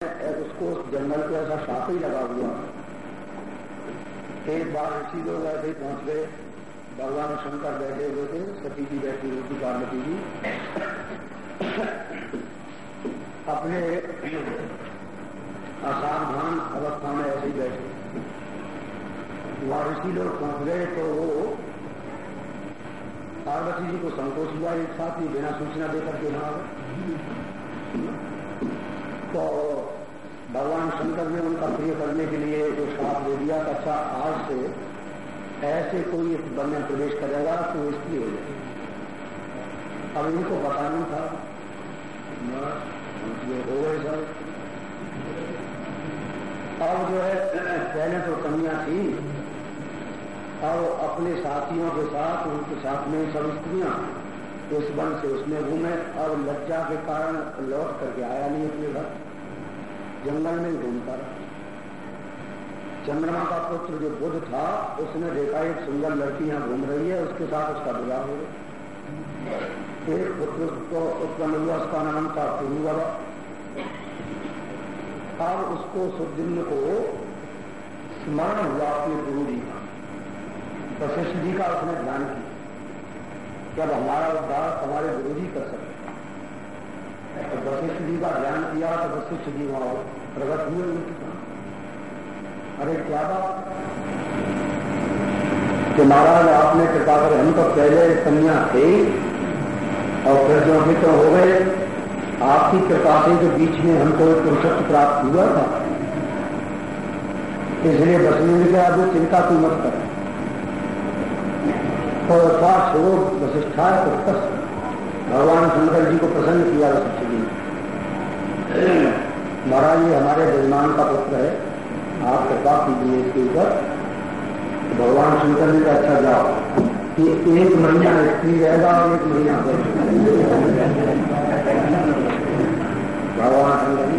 उसको जंगल को ऐसा साफ़ ही लगा हुआ। एक बार ऋषि लोग ऐसे पहुँच गए। भगवान शंकर बैठे हुए थे, सती जी बैठी हुई थी, पार्वती जी। अपने असावधान अवस्था में ऐसे ही बैठे। वहाँ ऋषि लोग पहुँच गए तो वो पार्वती जी को संकोच हुआ, एक साथ ही बिना सूचना देकर के वहाँ तो भगवान शंकर ने उनका प्रिय करने के लिए जो श्राप दे दिया अच्छा आज से ऐसे कोई इस वन में प्रवेश करेगा तो इसलिए हो जाए अब इनको पता नहीं था। ये हो गए सर अब जो है, पहले तो कमियाँ थी। अब अपने साथियों के साथ, उनके साथ में सब स्त्रियाँ इस वन से उसमें घूमे। और लज्जा के कारण लौट करके आया नहीं अपने घर। जंगल में घूमता रहा। चंद्रमा का पुत्र जो बुद्ध था, उसने देखा एक सुंदर लड़की यहाँ घूम रही है, उसके साथ उसका विवाह हो गया एक पुत्र को उत्पन्न हुआ उसका नाम था पुरुवर अब उसको सुदिन को स्मरण हुआ अपने गुरु जी का। वशिष्ठ जी का उसने ध्यान किया। जब हमारा उद्धार हमारे गुरु जी कर सकते तो वशिष्ठ जी का ध्यान किया तो वशिष्ठ जी वहाँ प्रगट हुए अरे क्या बात? कि महाराज, आपने कृपा कर हम तो पहले कन्या थे और फिर जो अभी तो हो गए, आपकी कृपा से जो बीच में हमको पुरुषत्व प्राप्त हुआ था। इसलिए में क्या अभी चिंता की मत करें। तो छोड़ो वशिष्ठा पुस्तक भगवान शंकर जी को प्रसन्न किया वशिष्ठ जी महाराज ये हमारे जजमान का पुत्र है। आप कृपा कीजिए इसके ऊपर। भगवान शंकर ने कहा अच्छा जाओ कि एक महीना स्त्री रहेगा और एक महीना भगवान शंकर जी,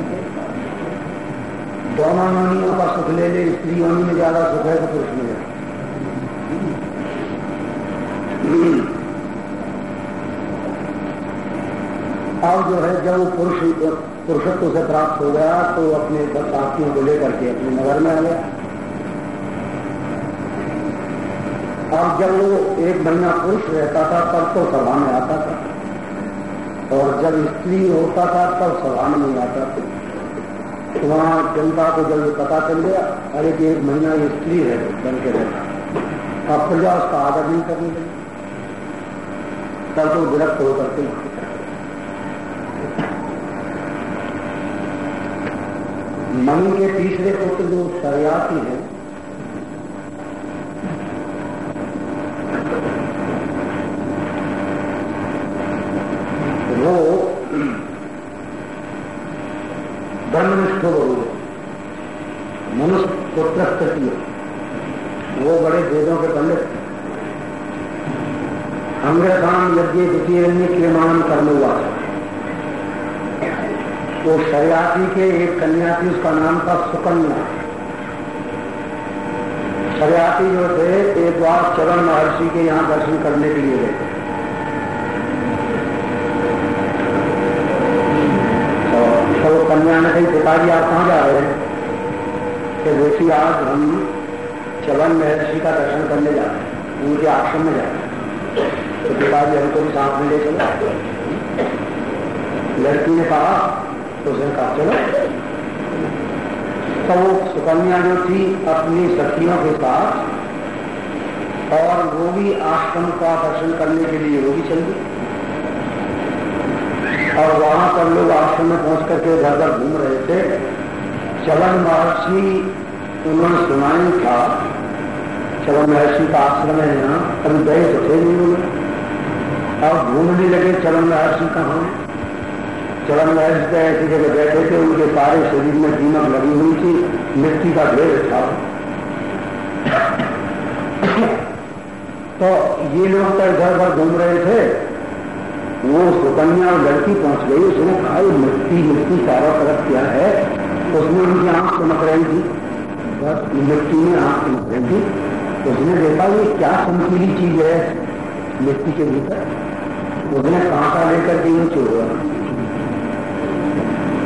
दोनों योनियों का सुख ले ले, स्त्री योनि में ज़्यादा सुख है तो पुरुष में और जो है जब पुरुष पुरुषत्व से प्राप्त हो गया तो अपने साथियों को लेकर के अपने नगर में आ गया। और जब वो एक महीना पुरुष रहता था, तब तो सभा में आता था। और जब स्त्री होता था, तब सभा में नहीं आता था। तो वहाँ जनता को जब पता चल गया, अरे कि एक महीना ये स्त्री है बन के रहता अब प्रजा उसका आदर नहीं करने लगी। तब तो विरक्त होकर के मनु के तीसरे पुत्र जो सरयाती है, वो ब्रह्मनिष्ठ गुरु मनुष्य पुत्र वो बड़े वेदों के पंडित। अंग्रकाम यज्ञ द्वितीय क्रियमान कर्म हुआ। तो शरियाती के एक कन्या थी उसका नाम था सुकन्या। शरियाती जो थे, एक बार चरण महर्षि के यहाँ दर्शन करने के लिए गए। तो कन्या ने कही, पिताजी, आप कहाँ जा रहे हैं? देखिए आज हम चवन महर्षि का दर्शन करने जा रहे हैं। उनके आश्रम में जा रहे हैं। तो पिताजी हमको भी साथ में ले चलो। लड़की ने कहा तो उसने कहा चलो तो वो सुकन्या जो थी अपनी सखियों के साथ, और वो भी आश्रम का दर्शन करने के लिए वो भी चल गई। और वहाँ पर लोग आश्रम में पहुँच करके घर घर घूम रहे थे। चवन महर्षि, उन्होंने सुना ही था चवन महर्षि का आश्रम है यहाँ कभी गए तो थे नहीं उन्होंने। और घूमने लगे चवन महर्षि कहाँ चरण महर्षि का ऐसी जगह बैठे थे, उनके सारे शरीर में दीमक लगी हुई थी, मिट्टी का ढेर था। तो ये लोग तो घर घर घूम रहे थे। वो सुकन्या और लड़की पहुँच गई, उसने कहा मिट्टी मिट्टी चारों तरफ़ क्या है? उसने उनकी आँख चमक रही थी। बस मिट्टी में आँख चमक रही थी। उसने देखा, ये क्या चमकीली चीज़ है मिट्टी के भीतर? उसने कांटा लेकर के यूँ छोड़ा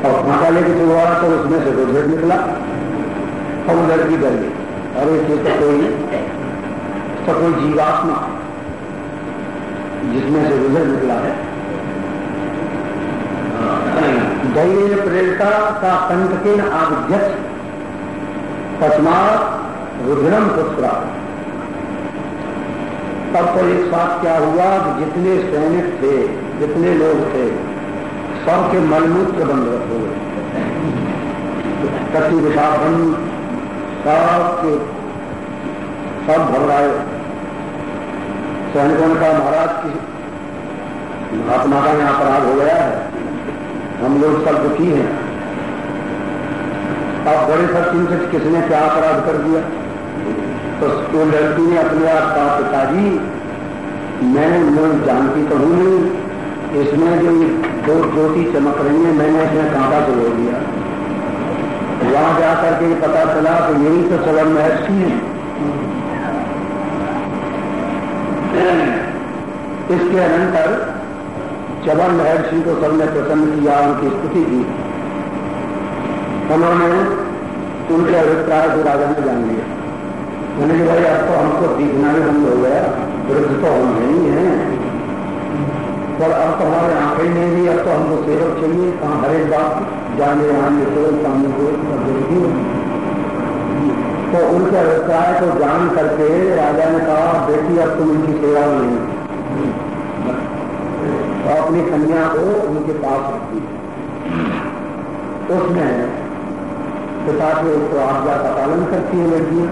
और कांटा लेके चुगवाड़ा तो उसमें से गुजर निकला और वो लड़की डर गई अरे ये तो कोई तो कोई जीवात्मा जिसमें से गुजर निकला है। दैव प्रेरिता का कंटकेन आध्यक्ष तस्मात रुद्रम पुत्रा। तब तो एक साथ क्या हुआ कि जितने सैनिक थे, जितने लोग थे सबके मलमूत्र बंद गए कति विशाखन सब सब घबराए। सैनिकों ने कहा, महाराज की महात्मा का यहाँ अपराध हो गया है। हम लोग सब दुखी हैं। अब बड़े सबसे किसने क्या अपराध कर दिया? तो वो लड़की ने अपने आप कहा, पिताजी, मैं जानती तो हूँ नहीं। इसमें जो दो ज्योति चमक रही है, मैंने अपने कांटा को ले दिया। वहाँ जाकर के पता चला तो यही तो चलन महर्षि है। इसके अनंतर चवन महर्षि को सबने प्रसन्न किया, उनकी स्तुति की। उन्होंने उनके अभिप्राय को राजा ने जान लिया। कि भाई अब तो हमको दिखना भी बंद हो गया। वृद्ध तो हम नहीं है। पर अब तो हमारे आँखें नहीं भी अब तो हमको सेवक चाहिए कहाँ हर एक बात जाने आने सेवक सामने को देखी तो उनके अभिप्राय को जान करके राजा ने कहा, बेटी, अब तुम उनकी सेवा में नहीं तो अपनी कन्या को उनके पास रखी उसमें पिता के उसको आज्ञा का पालन करती है लड़कियाँ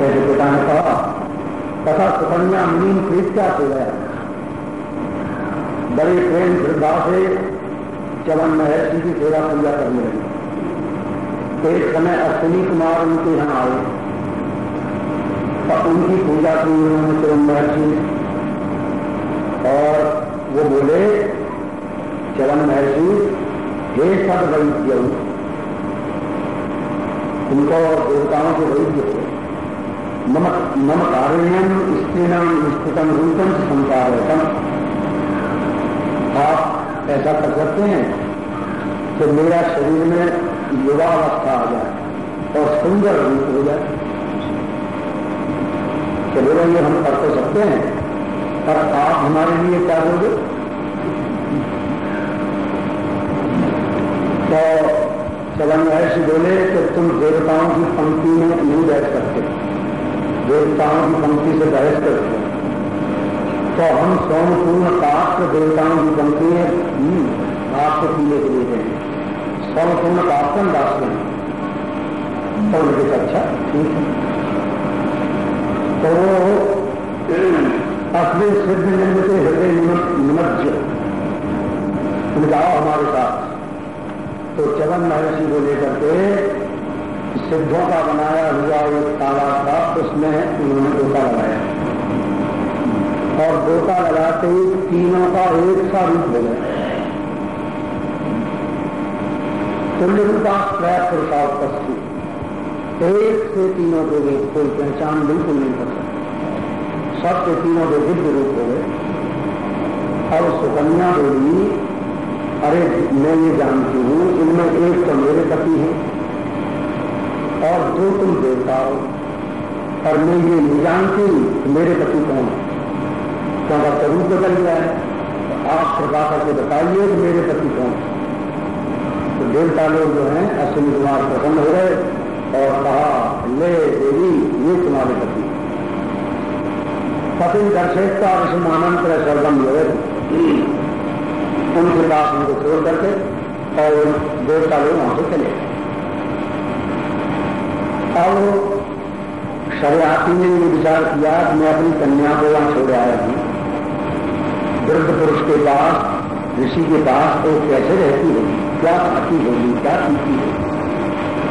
जैसे पिता ने कहा, तथा सुकन्या मुनीम प्रीत क्या से है? बड़े प्रेम श्रद्धा से चवन महर्षि की सेवा पूजा करने लगी। एक समय अश्विनी कुमार उनके यहाँ आए। और उनकी पूजा की उन्होंने चवन महर्षि और वो बोले चरण महर्षि, हे सब वैद्य उनको और देवताओं के वैद्य हो। मम मम कारुण्यम स्त्रीणाम स्थितम रूपम आप ऐसा कर सकते हैं कि मेरा शरीर में युवावस्था आ जाए और सुंदर रूप हो जाए। चलो ये हम कर तो सकते हैं, पर आप हमारे लिए क्या बोले? तो चलन ऐसे बोले कि तुम देवताओं की पंक्ति में नहीं बैठ सकते। देवताओं की पंक्ति से बहस करते तो हम सौनपूर्ण काष्ट देवताओं की पंक्ति में आपको पीने के लिए देंगे सौनपूर्ण काष्टन दास में। तो उनके अच्छा ठीक है। तो अपने सिद्ध लिंग के हृदय निमज्ज। जाओ हमारे साथ। तो चवन महर्षि को लेकर के सिद्धों का बनाया हुआ एक ताला था, उसमें उन्होंने गोता लगाया। और गोता लगाते ही तीनों का एक सा रूप हो गया। तुल्यता त्रय पुरुषार्थ एक से तीनों को कोई पहचान बिल्कुल नहीं कर सकता। सबके तीनों के दिव्य रूप हो गए। और सुकन्या देवी, अरे मैं ये जानती हूँ, इनमें एक तो मेरे पति है, और दो तुम देवता हो। और मैं ये नहीं जानती मेरे पति कौन है। क्योंकि स्वरूप बदल गया है? आप कृपा करके बताइए कि मेरे पति कौन है। देवता लोग जो हैं, अश्विनी कुमार प्रसन्न हो गए और कहा, ले देवी, ये तुम्हारे पति। पति दर्शेता विषमानंतर सर्वम लोग उनके पास उनको छोड़ करके और देवता लोग वहाँ से चले अब शरियाती ने ये विचार किया कि मैं अपनी कन्या को वहाँ छोड़ आया हूँ। वृद्ध पुरुष के पास, ऋषि के पास तो कैसे रहती होगी? क्या खाती होगी, क्या पीती होगी?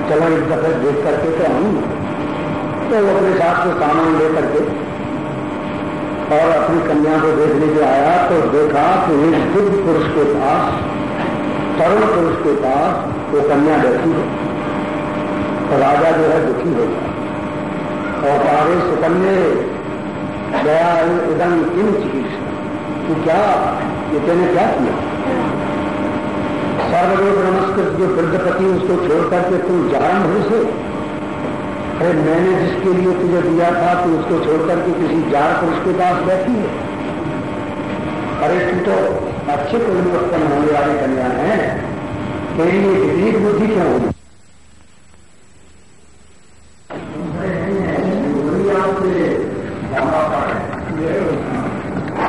चलो एक दफे देख करके तो आऊँ। तो वो अपने साथ से सामान लेकर के और अपनी कन्या को देखने के आया तो देखा कि एक बुद्ध पुरुष के पास, तरुण पुरुष के पास वो कन्या बैठी है। तो राजा जो है दुखी हो गया। और आगे सुकन्या गया एकदम किन चिकित्सा तू क्या ये तेने क्या किया? सर्वरोग नमस्कृत जो वृद्धपति उसको छोड़ करके तुम जान हो। से अरे मैंने जिसके लिए तुझे दिया था तू उसको छोड़ करके किसी जार पुरुष के पास बैठी है अरे तू तो अच्छे कुल उत्पन्न होने वाली कन्या है तेरी ये विपरीत बुद्धि क्यों होगी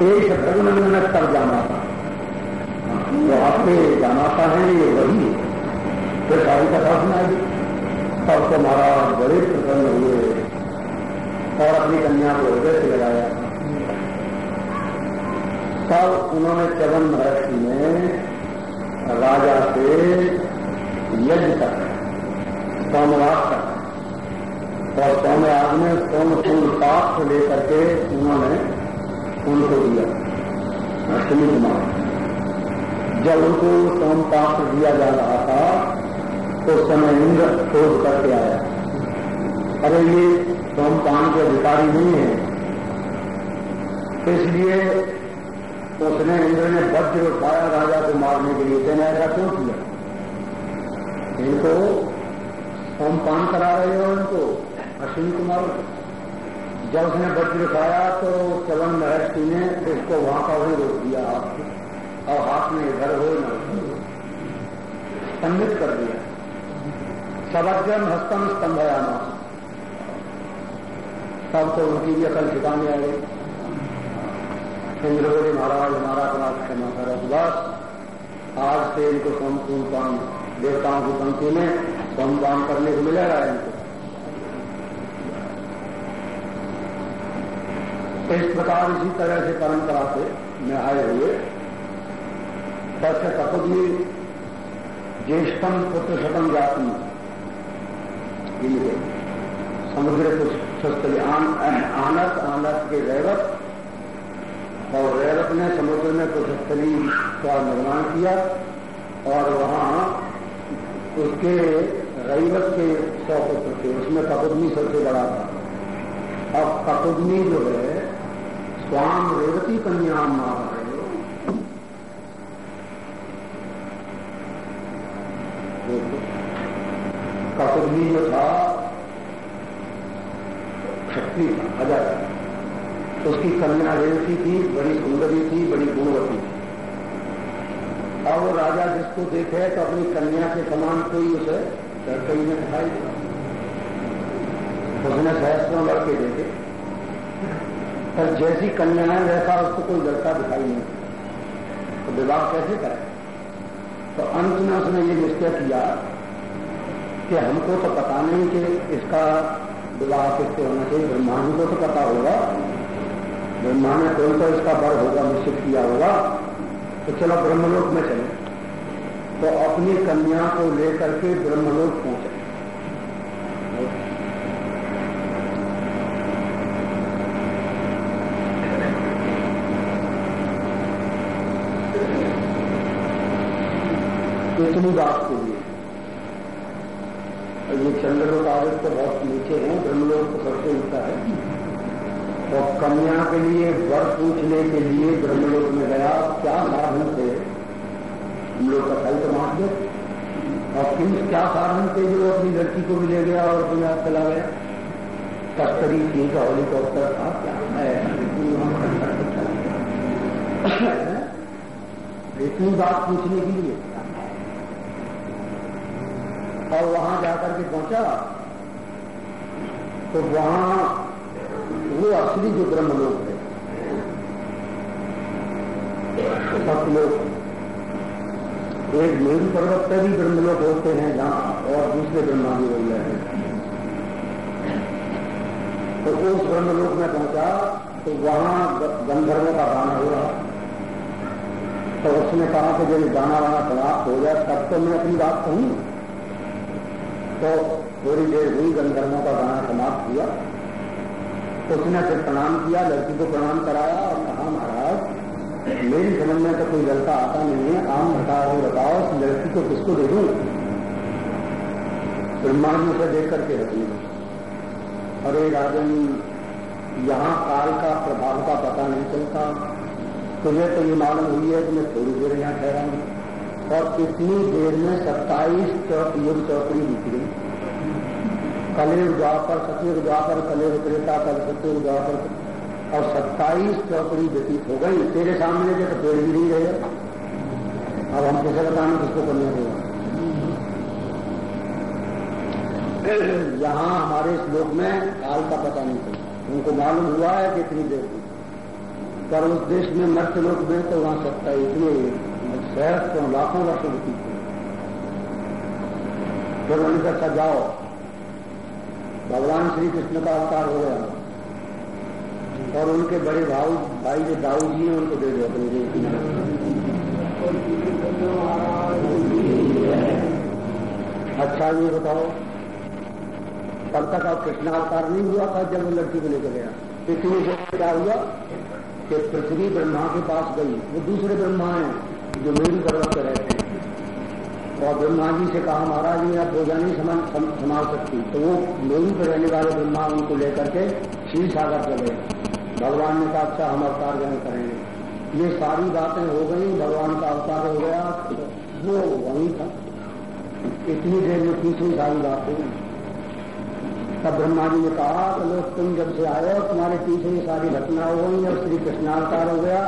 एक रघुनंदन तब जाना था। जो आपके जानाता है, ये वही फिर सारी कथा सुनाई। तब तो महाराज बड़े प्रसन्न हुए और अपनी कन्या को हृदय से लगाया। तब उन्होंने चरण महर्षि में राजा से यज्ञ तक सोमवार तक और सोमयाग में सोम फूल पाप से लेकर के उन्होंने उनको दिया। अष्टमी कुमार। जब उनको सोम पात्र दिया जा रहा था तो समय इंद्र खोज करके आया। अरे, ये सोम पान के अधिकारी नहीं है। इसलिए उसने इंद्र ने वज्र उठाया, राजा को मारने के लिए। तेने ऐसा क्यों किया? इनको सोम पान करा रहे हो इनको, अश्विनी कुमार। जब उसने वज्र उठाया तो चवन महर्षि ने इसको वहाँ का वही रोक दिया। आपको और हाथ में घर हो न स्तंभित कर दिया। सबज्ञम हस्तम स्तंभयाना तब तो उनकी भी अकल ठिकाने आ गई इंद्र महाराज, हमारा अपना क्षमा करो, बस। आज से इनको सोमपान देवताओं की पंक्ति में सोमपान करने को मिलेगा इनको। इस प्रकार इसी तरह से परंपरा से आए हुए तस्य कपुदी ज्येष्ठम पुत्र शतम जाति समुद्र कुशस्थली आनस आनस के रैवत। और रैवत ने समुद्र में कुशस्थली का निर्माण किया। और वहाँ उसके रैवत के सौ पुत्र थे। उसमें कपुदमी सबसे बड़ा था। अब कपुदमी जो है, स्वाम रेवती कन्या मार ककुदमी जो था, शक्ति था अजय उसकी कन्या रेवती थी, बड़ी सुंदरी थी, बड़ी गुणवती थी। और राजा जिसको देखे तो अपनी कन्या के समान कोई उसे कहीं ने दिखाई उसने सहस्त्रों लड़के देखे। पर जैसी कन्या है, वैसा उसको कोई लड़का दिखाई नहीं तो विवाह कैसे करे? तो अंत में उसने ये निश्चय किया कि हमको तो पता नहीं कि इसका विवाह किससे होना चाहिए। ब्रह्मांड को तो पता होगा। ब्रह्मा ने कोई तो इसका बर होगा, निश्चित किया होगा। तो चलो ब्रह्मलोक में चले। तो अपनी कन्या को लेकर के ब्रह्मलोक पहुँचे। इतनी बात के चंद्रलोक आगे तो बहुत नीचे है, ब्रह्मलोक तो सबसे ऊँचा है। और कन्या के लिए, वर पूछने के लिए ब्रह्मलोक में गया, क्या साधन थे? हम लोग का कल तो मार दे और किन क्या साधन थे जो अपनी लड़की को भी ले गया और अपने आप चला गया? तस्करी थी का हेलीकॉप्टर था, क्या? है इतनी बात पूछने के लिए। और वहाँ जाकर के पहुँचा तो वहाँ वो असली जो ब्रह्म ब्रह्मलोक है सतलोक एक मेरू पर्वत पर भी ब्रह्मलोक होते हैं जहाँ और दूसरे ब्रह्मा भी हो गए हैं। तो उस ब्रह्मलोक में पहुँचा तो वहाँ गंधर्वों का गाना हो रहा। तो उसने कहा कि जब गाना वाना समाप्त हो जाए, तब तो मैं अपनी बात कहूँ। तो थोड़ी देर हुई, गंधर्वों का गाना समाप्त किया। उसने फिर प्रणाम किया, लड़की को प्रणाम कराया और कहा, महाराज, मेरी समझ में तो कोई लड़का आता नहीं है। आम बताओ बताओ उस लड़की को किसको दे दू? ब्रह्मा जी उसे देख करके रखी अरे राजन, यहाँ काल का प्रभाव का पता नहीं चलता। तुझे तो ये मालूम हुई है कि मैं थोड़ी देर यहाँ ठहरा और कितनी देर में सत्ताईस युग चौकड़ी गई कलयुग द्वापर, सतयुग द्वापर कलयुग त्रेता, कल सतयुग द्वापर। और सत्ताईस चौकड़ी व्यतीत हो गई। तेरे सामने जो तो पेड़ भी नहीं रहे। अब हम किसे बताने किसको करने देगा यहाँ हमारे श्लोक में काल का पता नहीं चला। उनको मालूम हुआ है कि इतनी देर पर उस देश में मर्त लोग में तो वहाँ सत्ता इतने सहस्त्रों लाखों वर्ष व्यतीत हुए। फिर उन्होंने अच्छा जाओ, भगवान श्री कृष्ण का अवतार हो गया। और उनके बड़े भाव भाई जो दाऊ जी हैं, उनको दे दो अपने देश अच्छा ये बताओ, तब तक अब कृष्णावतार नहीं हुआ था जब वो लड़की को लेकर गया। पृथ्वी से क्या हुआ कि पृथ्वी ब्रह्मा के पास गई। वो दूसरे ब्रह्मा हैं। जो मेरी पर्वत पर रहते हैं। और ब्रह्मा जी से कहा, महाराज ये आप भोजन नहीं समा संभाल सकती। तो वो मेरी पर रहने वाले ब्रह्मा उनको लेकर के क्षीर सागर चले भगवान ने कहा अच्छा हम अवतार ग्रहण करेंगे। ये सारी बातें हो गई, भगवान का अवतार हो गया वो वहीं था। इतनी देर में पीछे सारी बात तब ब्रह्मा जी ने कहा लोग तुम जब से आए हो, तुम्हारे ये सारी घटना हो गई और श्री कृष्णावतार हो गया।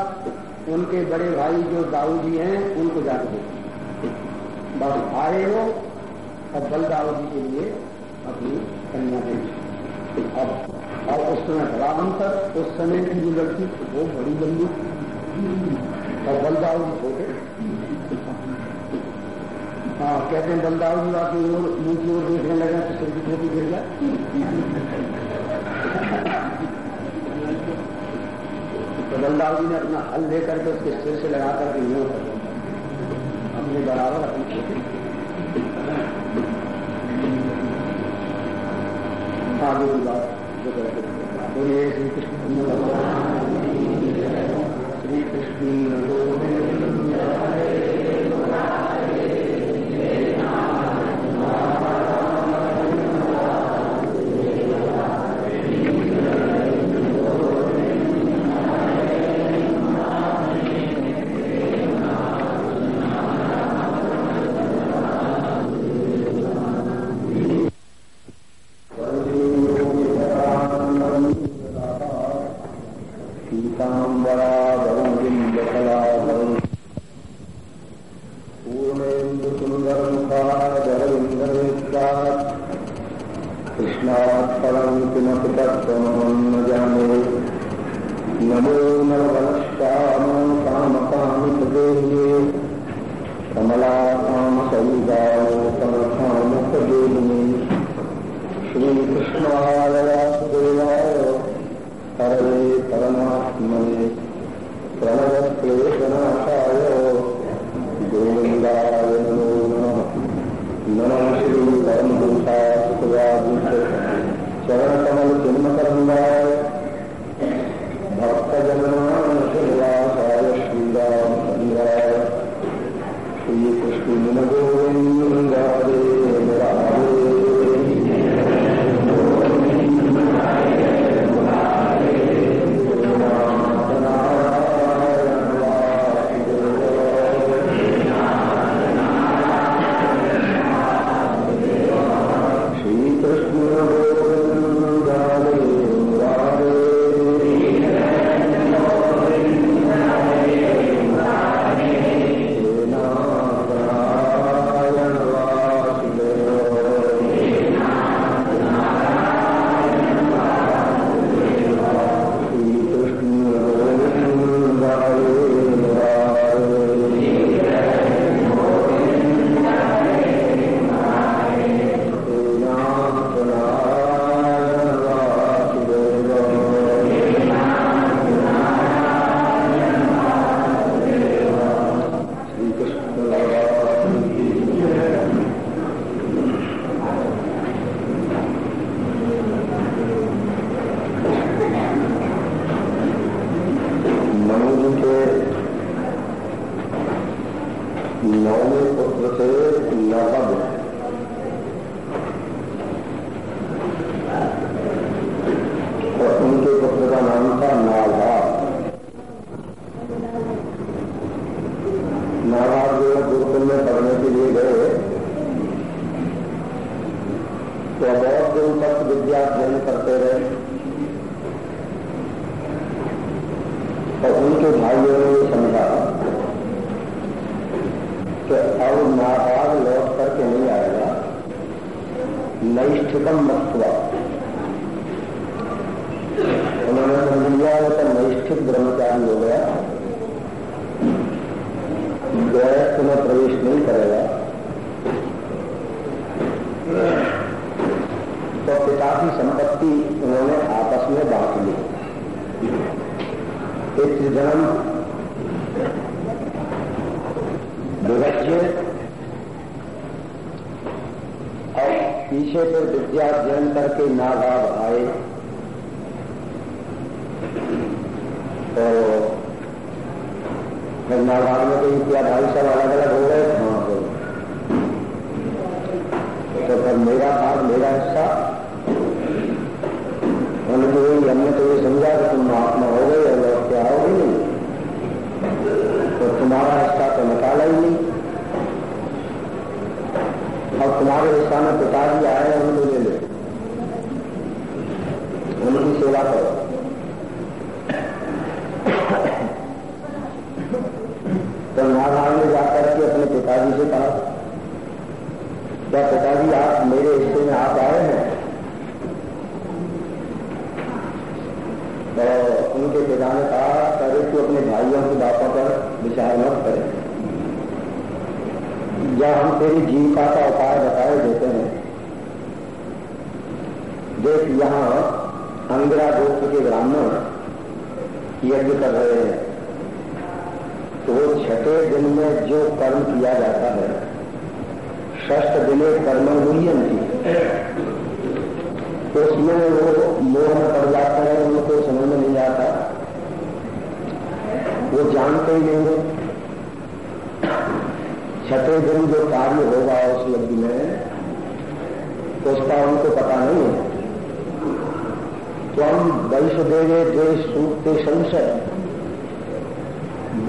उनके बड़े भाई जो दाऊ जी हैं, उनको जाके दो। बस आए हो, और बल दाऊ जी के लिए अपनी कन्या दे अब और उस समय बड़ा तक उस समय की जो लड़की वो बड़ी लंबी और बलदाऊ जी छोटे हाँ कहते हैं बलदाव जी ओर मुँह ओर देखने लगे तो सिर छोटी गिर जाए तो बलदाव जी ने अपना हल लेकर के उसके सिर से लगा करके यूँ कर अपने बराबर अपनी छोटी आगे की बात जो बोलिए श्री कृष्ण श्री कृष्ण कृष्णात्परं किमपि न जाने नमो नवश्यामकामकामि प्रदेये कमलाकामसविदामप्रदेये श्रीकृष्णाय वासुदेवाय हरे परमात्मने प्रणवक्लेशनाशाय गोविन्दाय नम नमः श्री श्रीपरम चरण कमल चिन्ह करुणाय भक्तजनाशवासाय श्रीराम श्रीकृष्ण गोविंद तो बहुत दिन तक विद्या अध्ययन करते रहे। और उनके भाइयों ने समझा कि अब नाबाद लौट करके नहीं आएगा। नैष्ठिकम मत्वा। उन्होंने समझ लिया तो नैष्ठिक ब्रह्मचारी हो गया। गृहस्थ में प्रवेश नहीं करेगा। तो पिता की संपत्ति उन्होंने आपस में बांट ली। जन्म विभज्य, और पीछे पर विद्या अध्ययन करके नाभाव आए। तो फिर नाभाग में कहीं क्या भाई सब अलग अलग हो गए हाँ तो फिर मेरा भाग, मेरा हिस्सा उन्होंने तो हमने तो ये समझा कि तुम महात्मा हो गए और लौट के आओगे नहीं तो तुम्हारा हिस्सा तो निकाला ही नहीं। और तुम्हारे हिस्सा में पिताजी आए उनको ले ले। उनकी सेवा करो। तो नारायण ने जाकर के अपने पिताजी से कहा, क्या पिताजी, आप मेरे हिस्से में आप आए हैं तो उनके पिता ने कहा करे तू अपने भाइयों की बातों पर विचार मत करे। या हम तेरी जीविका का उपाय बताए देते हैं, देख यहाँ अंगिरा गोत्र के ब्राह्मण यज्ञ कर रहे हैं। तो छठे दिन में जो कर्म किया जाता है, षष्ठ दिने कर्म मूल्यन की। तो उसमें वो मोह में पड़ जाता है, उनको समझ में नहीं आता। वो जानते ही नहीं है। छठे दिन जो कार्य होगा उस यज्ञ में तो उसका उनको पता नहीं है। तो हम वैश्वदेवे देश सूक्ते संशय।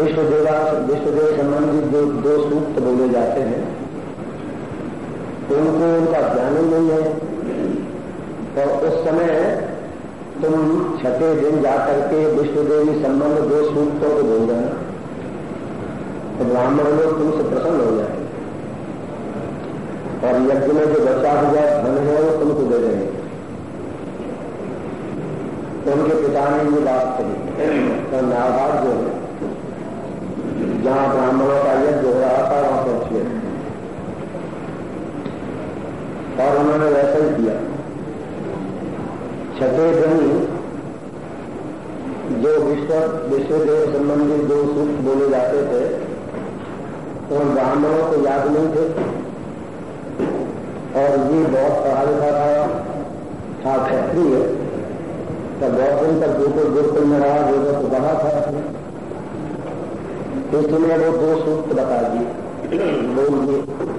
विश्वदेवा, विश्वदेव संबंधित जो दो सूक्त बोले जाते हैं। तो उनको उनका ज्ञान ही नहीं है। और उस समय तुम छठे दिन जाकर के विश्वदेवी संबंध दो सूक्तों को बोल देना तो ब्राह्मण लोग तुमसे प्रसन्न हो जाए और यज्ञ में जो बचा हुआ धन है, वो तुमको दे देंगे। तो उनके पिता ने ये बात कही। तो नाभाग जो है, जहाँ ब्राह्मणों का यज्ञ हो रहा था, वहाँ पहुँचे और उन्होंने वैसा ही किया। दिन जो विश्व, विश्वदेव संबंधी जो सूक्त बोले जाते थे, उन ब्राह्मणों को याद नहीं थे। और ये बहुत पढ़ा लिखा था था क्षत्रिय तो बहुत दिन तक गुरुकुल गुरुकुल में रहा गुरुकुल तो बड़ा था। इसलिए वो दो सूत्र बता दिए। बोल दिए।